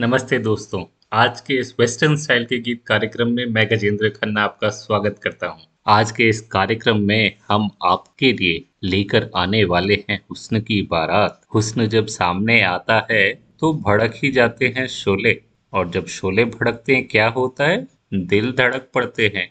नमस्ते दोस्तों, आज के इस वेस्टर्न स्टाइल के गीत कार्यक्रम में मैं गजेंद्र खन्ना आपका स्वागत करता हूँ। आज के इस कार्यक्रम में हम आपके लिए लेकर आने वाले हैं हुस्न की बारात। हुस्न जब सामने आता है तो भड़क ही जाते हैं शोले। और जब शोले भड़कते हैं, क्या होता है? दिल धड़क पड़ते हैं।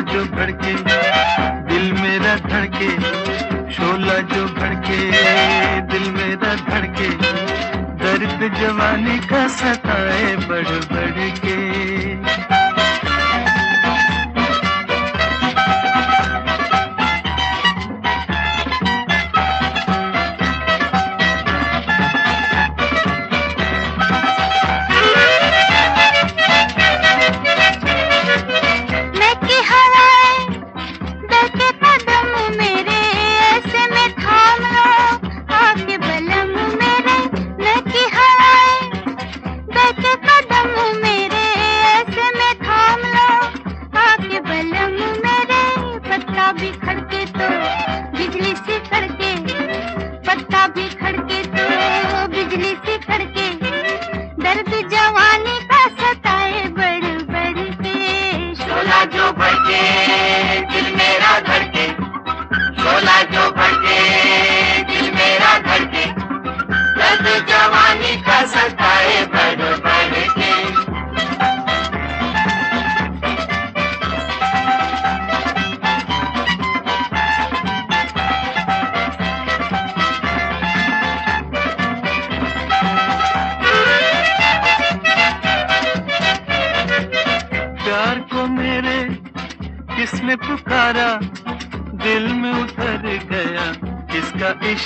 जो भड़के, दिल मेरा धड़के, शोला जो भड़के, दिल मेरा धड़के, दर्द जवानी का सताए बड़ बढ़ के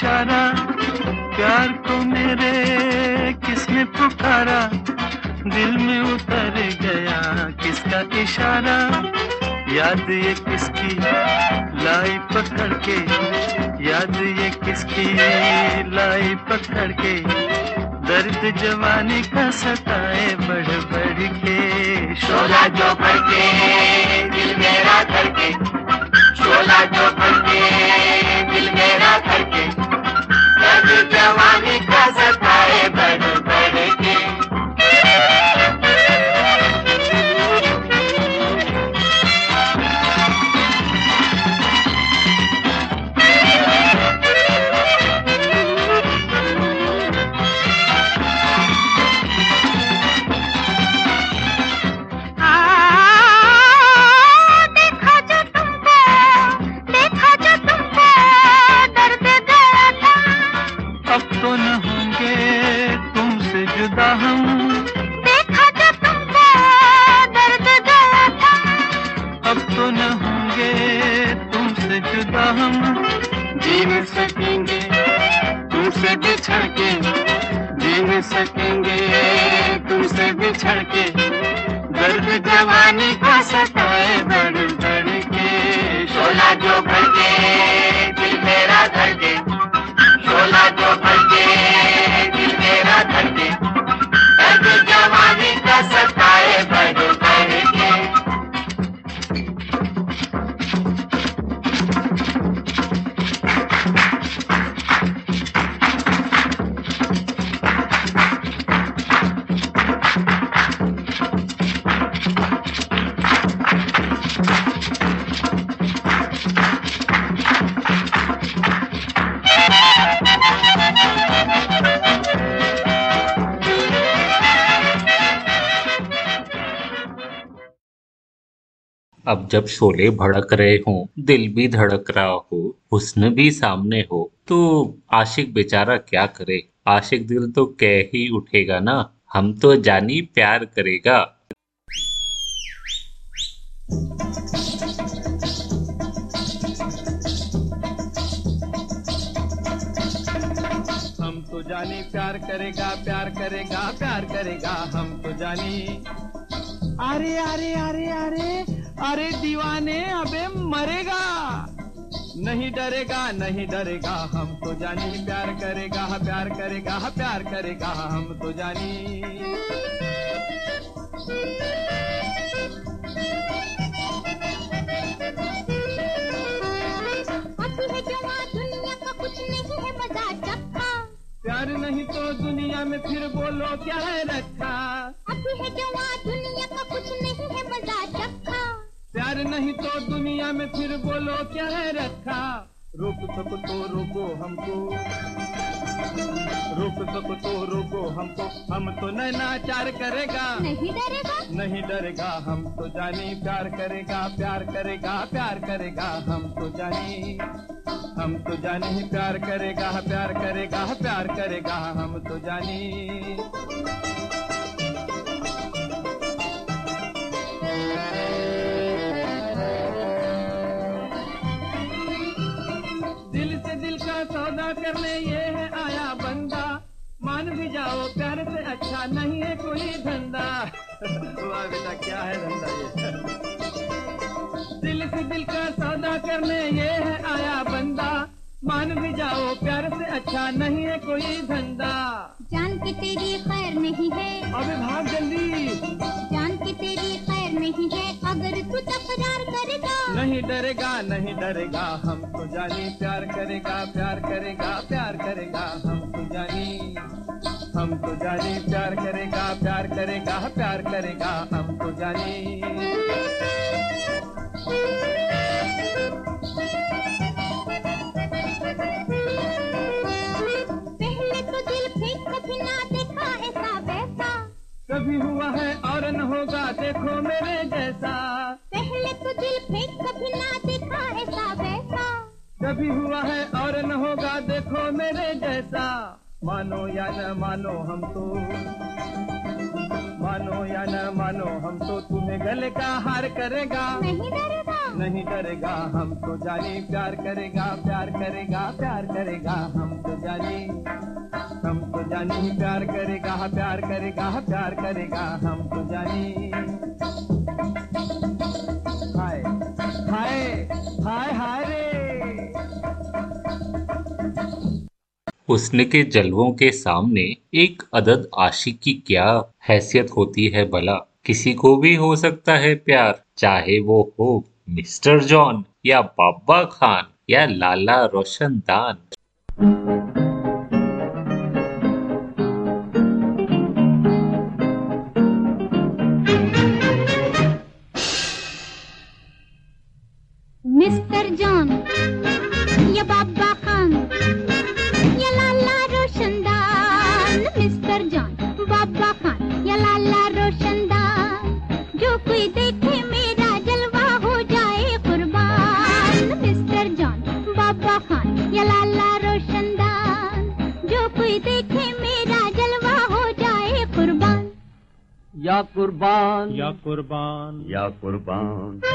इशारा प्यार को मेरे किसने पुकारा? दिल में उतर गया किसका इशारा? याद ये किसकी लाई पकड़ के? याद ये किसकी लाई पकड़ के? दर्द जवानी का तो न होंगे तुमसे जुदा हम। जी नहीं सकेंगे, तुमसे बिछड़ के। जी नहीं सकेंगे, तुमसे बिछड़ के। दर्द जवानी का सताए बढ़ के। शोला जो भर के, दिल मेरा शोला जो भर के, दिल मेरा अब जब शोले भड़क रहे हो, दिल भी धड़क रहा हो, हुस्न भी सामने हो तो आशिक बेचारा क्या करे? आशिक दिल तो कह ही उठेगा ना, हम तो जानी प्यार करेगा। हम तो जानी प्यार करेगा प्यार करेगा प्यार करेगा, हम तो जानी। अरे अरे अरे अरे अरे दीवाने अबे मरेगा। नहीं डरेगा नहीं डरेगा हम तो जानी। प्यार करेगा प्यार करेगा प्यार करेगा हम तो जानी। है है प्यार नहीं तो दुनिया में फिर बोलो क्या है रखा? अभी है जवां दुनिया का कुछ नहीं है प्यार नहीं तो दुनिया में फिर बोलो क्या है रखा? रोक सको तो रोको हमको। रोक सको तो रोको हमको। हम तो नैनाचार करेगा। नहीं डरेगा? नहीं डरेगा हम तो जानी प्यार करेगा प्यार करेगा प्यार करेगा हम तो जानी। हम तो जानी प्यार करेगा प्यार करेगा प्यार करेगा हम तो जानी। सौदा करने ये है आया बंदा। मान भी जाओ प्यार से अच्छा नहीं है कोई धंधा। वाह बेटा क्या है धंधा ये? दिल से दिल का सौदा करने ये है आया बंदा। मान भी जाओ प्यार से अच्छा नहीं है कोई धंधा। जान के तेरी खैर नहीं है। अबे भाग जल्दी नहीं डरेगा नहीं डरेगा। हम तो जानी प्यार करेगा प्यार करेगा प्यार करेगा। हम तो जानी हम तो जानी प्यार करेगा प्यार करेगा प्यार करेगा। हम तो जानी। तो कभी हुआ है और न होगा देखो मेरे जैसा। कभी हुआ है और न होगा देखो मेरे जैसा। मानो या न मानो हम तो मानो या न मानो हम तो तुम्हें गले का हार करेगा। नहीं डरेगा। नहीं डरेगा हम तो जानी प्यार करेगा प्यार करेगा प्यार करेगा हम तो जानी हम तो जानी प्यार करेगा प्यार करेगा प्यार करेगा हम तो जानी। हाय हाय हाय हाय रे। उसने के जलवों के सामने एक अदद आशिक की क्या हैसियत होती है भला? किसी को भी हो सकता है प्यार, चाहे वो हो मिस्टर जॉन या बाबा खान या लाला रोशनदान। मिस्टर कुर्बान या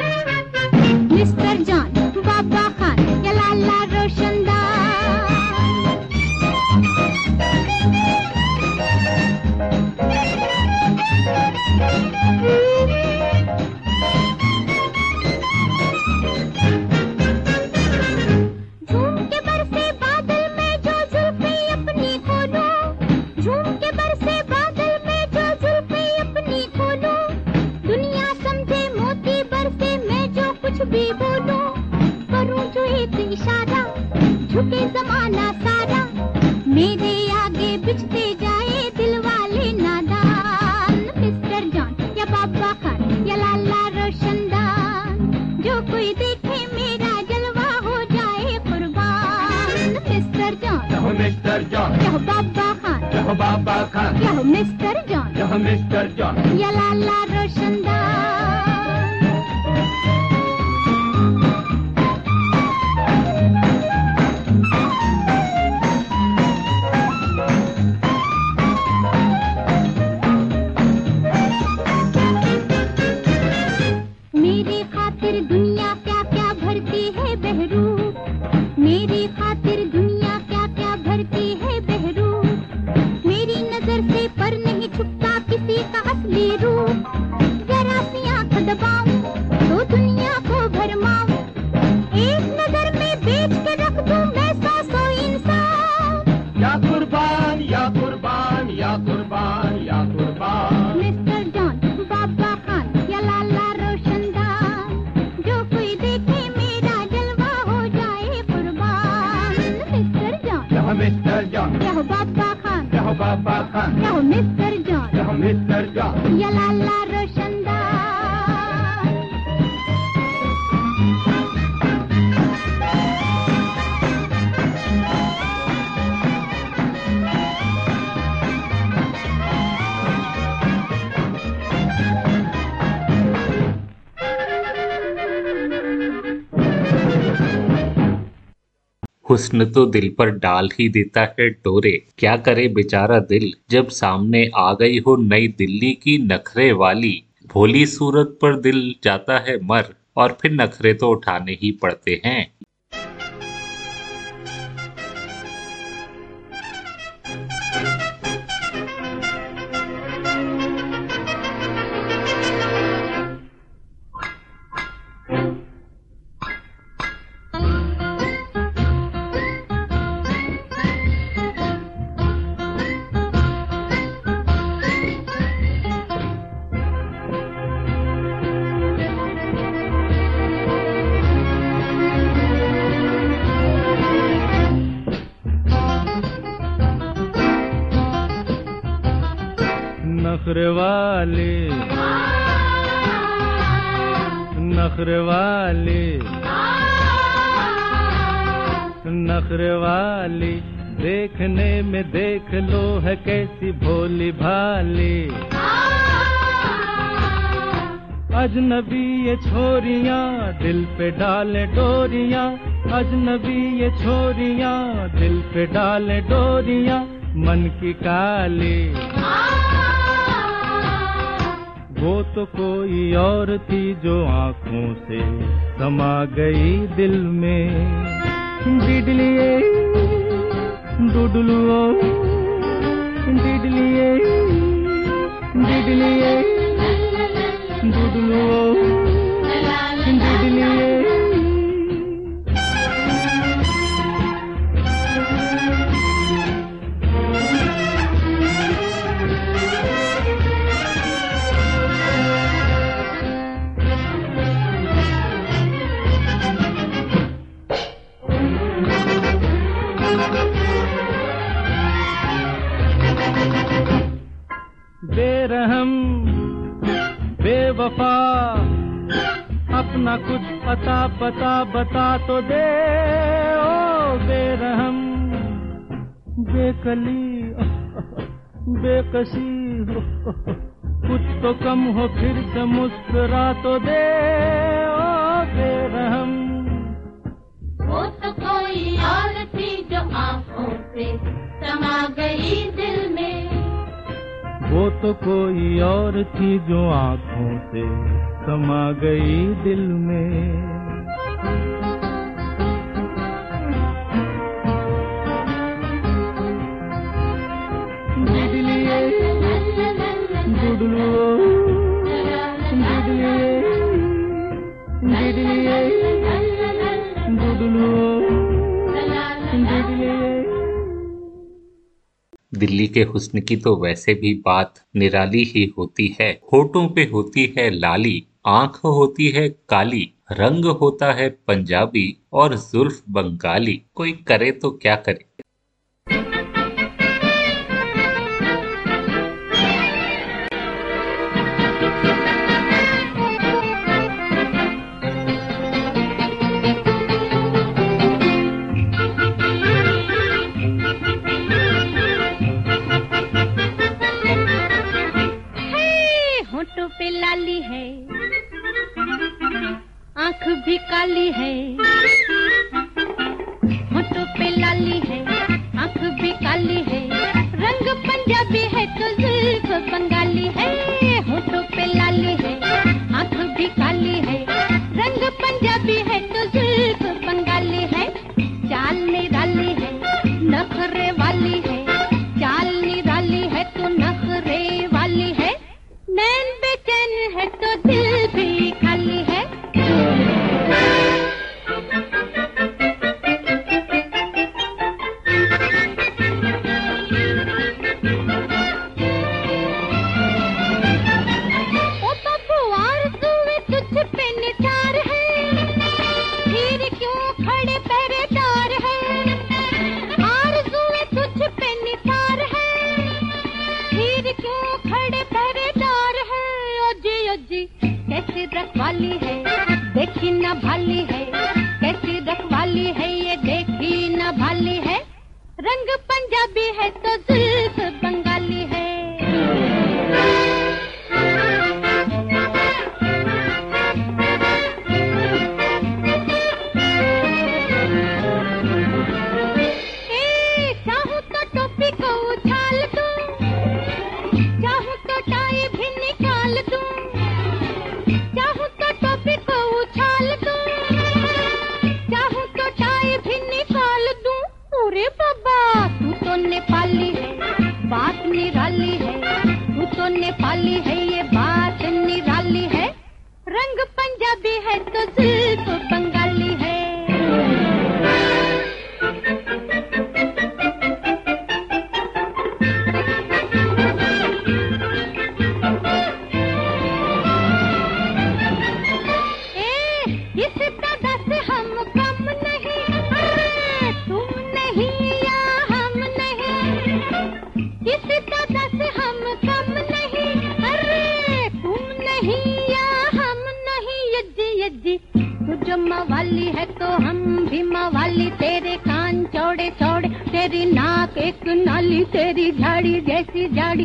मिस्टर जॉन। यह बाबा खान। यह बाबा खान। यह मिस्टर जॉन। यह मिस्टर जॉन। या लाला रोशनदान हुस्न तो दिल पर डाल ही देता है डोरे। क्या करे बेचारा दिल, जब सामने आ गई हो नई दिल्ली की नखरे वाली। भोली सूरत पर दिल जाता है मर, और फिर नखरे तो उठाने ही पड़ते हैं। नखरे वाले। नखरे वाले। नखरे वाली। देखने में देख लो है कैसी भोली भाली। अजनबी ये छोरियाँ दिल पे डाले डोरियाँ। अजनबी ये छोरियाँ दिल पे डाले डोरियाँ। मन की काली। वो तो कोई और थी जो आँखों से समा गई दिल में। डिडलिए डुडलुओ डिडलिए डिडलिए डुडलुओ डिडलिए बेरहम, बेवफा, अपना कुछ पता पता, बता तो दे। ओ बेरहम, बेकली, बेकसी, कुछ तो कम हो फिर से मुस्कुरा तो दे। ओ समा गई दिल में। वो तो कोई और थी जो आँखों से समा गई दिल में। दिल्ली के हुस्न की तो वैसे भी बात निराली ही होती है। होठों पे होती है लाली, आँख होती है काली, रंग होता है पंजाबी और जुल्फ बंगाली। कोई करे तो क्या करे?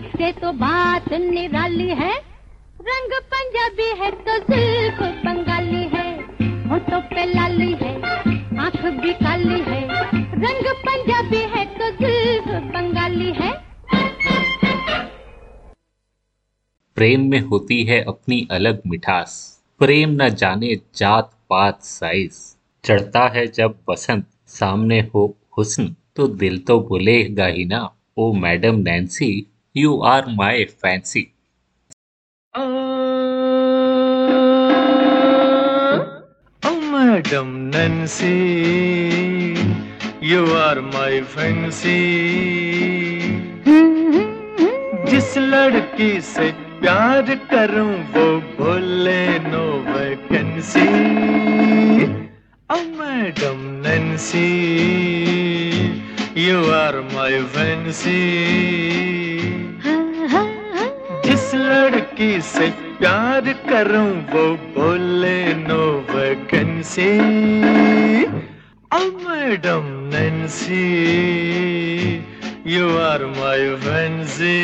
से तो बात निराली है। रंग पंजाबी है तो जुल्फ बंगाली है। होठों पे लाली है, आँख भी काली है। रंग पंजाबी है तो जुल्फ बंगाली है। प्रेम में होती है अपनी अलग मिठास। प्रेम न जाने जात पात साइज़। चढ़ता है जब बसंत, सामने हो हुस्न। तो दिल तो बोलेगा ही ना, ओ madam Nancy you are my fancy Oh, Madam Nancy, you are my fancy. जिस लड़की से प्यार करूँ वो बोले no vacancy oh madam Nancy you are my fancy लड़की से प्यार करूँ वो बोले no vacancy oh madam Nancy you are my fancy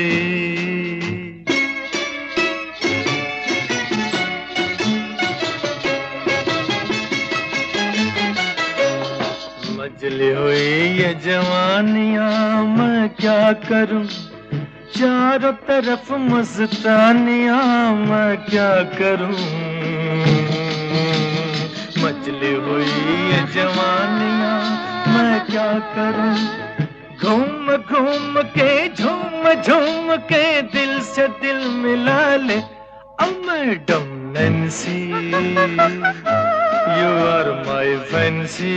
मजली हुई ये जवानियाँ, मैं क्या करूँ? चारों तरफ़ मस्तानियाँ, मैं क्या करूँ? मचली हुई ये जवानियाँ, मैं क्या करूँ? घूम घूम के, झूम झूम के दिल से दिल मिला ले। ओ madam Nancy you are my fancy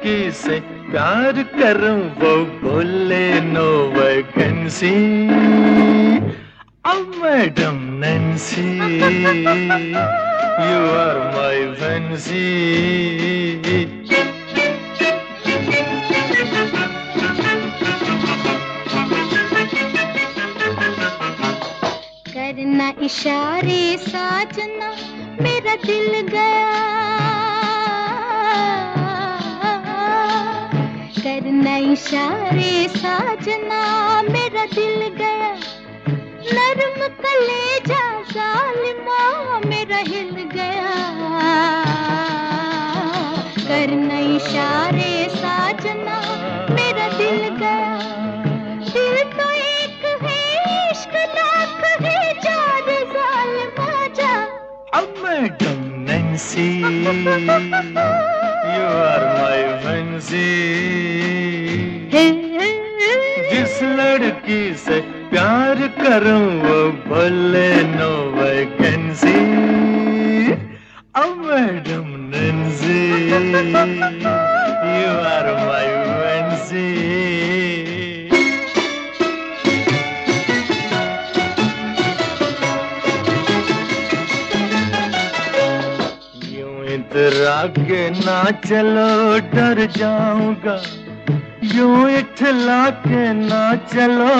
लड़की से प्यार करूँ, वो बोले no vacancy oh madam Nancy you are my fancy करना इशारे, साजना मेरा दिल गया। करना इशारे साजना, मेरा दिल गया। नरम कलेजा सालिमा मेरा हिल गया। करना इशारे साजना, मेरा दिल गया। दिल तो एक यू आर माय फैंसी जिस लड़की से प्यार करूँ वो बोले no vacancy oh madam Nancy you are my fancy आगे ना चलो, डर जाऊँगा। यूँ इठला के ना चलो,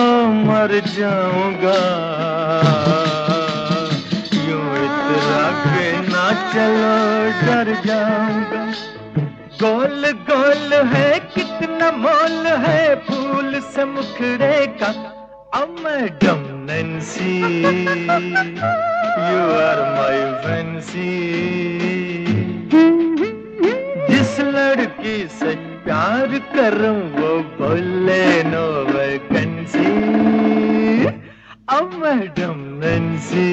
मर जाऊँगा। यूँ इठला के ना चलो, डर जाऊँगा। गोल गोल है, कितना मोल है, फूल से मुखड़े का अब madam Nancy you are my fancy लड़की से प्यार करूँ वो बोले नो वैकेंसी अब मैडम फैंसी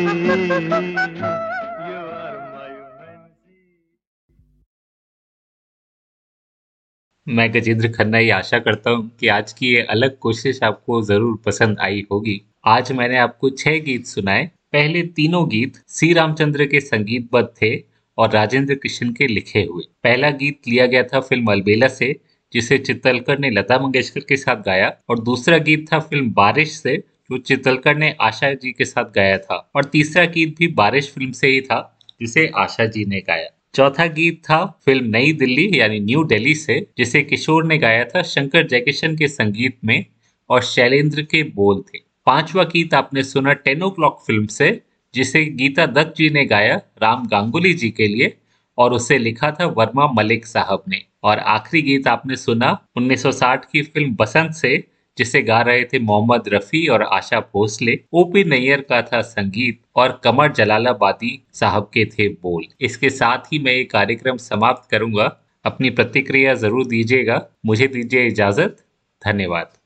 मैं गजेंद्र खन्ना ये आशा करता हूँ कि आज की ये अलग कोशिश आपको ज़रूर पसंद आई होगी। आज मैंने आपको छह गीत सुनाए। पहले तीनों गीत सी रामचंद्र के संगीतबद्ध थे। और राजेंद्र कृष्ण के लिखे हुए। पहला गीत लिया गया था फ़िल्म अलबेला से, जिसे चित्तलकर ने लता मंगेशकर के साथ गाया, और दूसरा गीत था फ़िल्म बारिश से, जो चित्तलकर ने आशा जी के साथ गाया था। और तीसरा गीत भी बारिश फ़िल्म से ही था, जिसे आशा जी ने गाया। चौथा गीत था फ़िल्म नई दिल्ली, यानी न्यू दिल्ली से, जिसे किशोर ने गाया था शंकर जयकिशन के संगीत में, और शैलेंद्र के बोल थे। पांचवा गीत आपने सुना, टेन ओ क्लॉक फ़िल्म से जिसे गीता दत्त जी ने गाया राम गांगुली जी के लिए, और उसे लिखा था वर्मा मलिक साहब ने। और आखिरी गीत आपने सुना 1960 की फ़िल्म बसंत से, जिसे गा रहे थे मोहम्मद रफी और आशा भोसले, ओपी नैयर का था संगीत, और कमर जलालाबादी साहब के थे बोल। इसके साथ ही मैं ये कार्यक्रम समाप्त करूँगा। अपनी प्रतिक्रिया ज़रूर दीजिएगा। मुझे दीजिए इजाज़त। धन्यवाद।